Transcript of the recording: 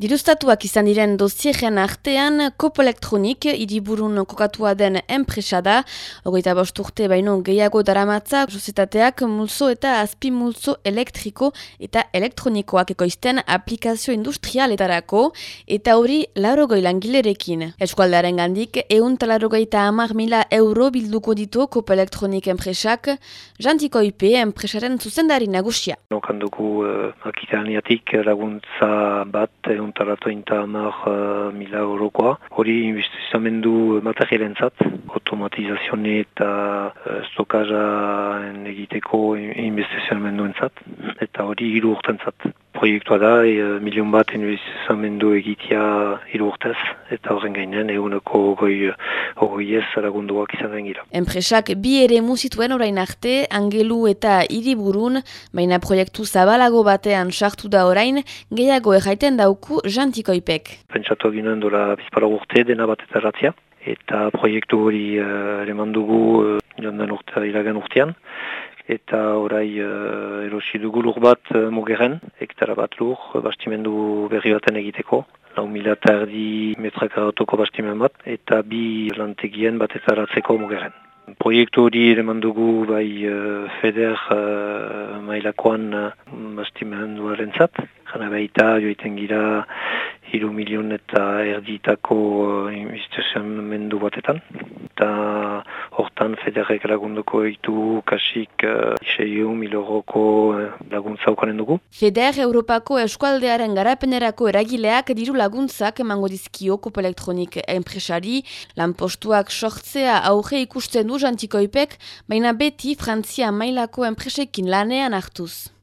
Dirustatuak izan diren dozierren artean, Kopo Elektronik iriburun kokatua den enpresa da, hogeita bost urte baino gehiago daramatzak, sozietateak mulzo eta azpi mulzo elektriko eta elektronikoak ekoizten aplikazio industrialetarako, eta hori larogoi langilerekin. Eskualdaren gandik, eun talarogeita amar mila euro bilduko ditu Kopo Elektronik enpresak, jantiko IP enpresaren zuzendari nagusia. Nokan dugu uh, laguntza bat, eun taratu inta amar uh, mila eurokoa. Hori investizamendu materialen zat, automatizazione eta uh, stokaja egiteko investizamendu entzat, eta hori hiru urten zat. Proiektua da, e, milion bat investizamendu egitea hiru urtez, eta horren gainen eguneko goi, goi ez lagunduak izan den gira. Enpresak bi ere muzituen orain arte, angelu eta hiriburun, baina proiektu zabalago batean sartu da orain, gehiago erraiten dauku jantikoipek. Pentsatu ginen dola bizpala urte dena bat eta eta proiektu hori uh, eleman dugu uh, joan urte, iragan urtean, eta orai uh, erosi dugu lur bat uh, mogeren, hektara bat lur, bastimendu berri baten egiteko, lau mila eta erdi metrakaratoko bastimen bat, eta bi lantegien bat eta ratzeko mogeren. Proiektu hori eleman dugu bai uh, feder uh, mailakoan uh, bastimenduaren zat, Jana baita joiten gira hiru milion eta erditako uh, investizionamendu batetan. Eta hortan federrek lagunduko eitu kasik uh, iseiu miloroko uh, laguntza ukanen dugu. Feder Europako eskualdearen garapenerako eragileak diru laguntzak emango dizkio Kopo Elektronik enpresari, lanpostuak sortzea aurre ikusten du jantikoipek, baina beti Frantzia mailako enpresekin lanean hartuz.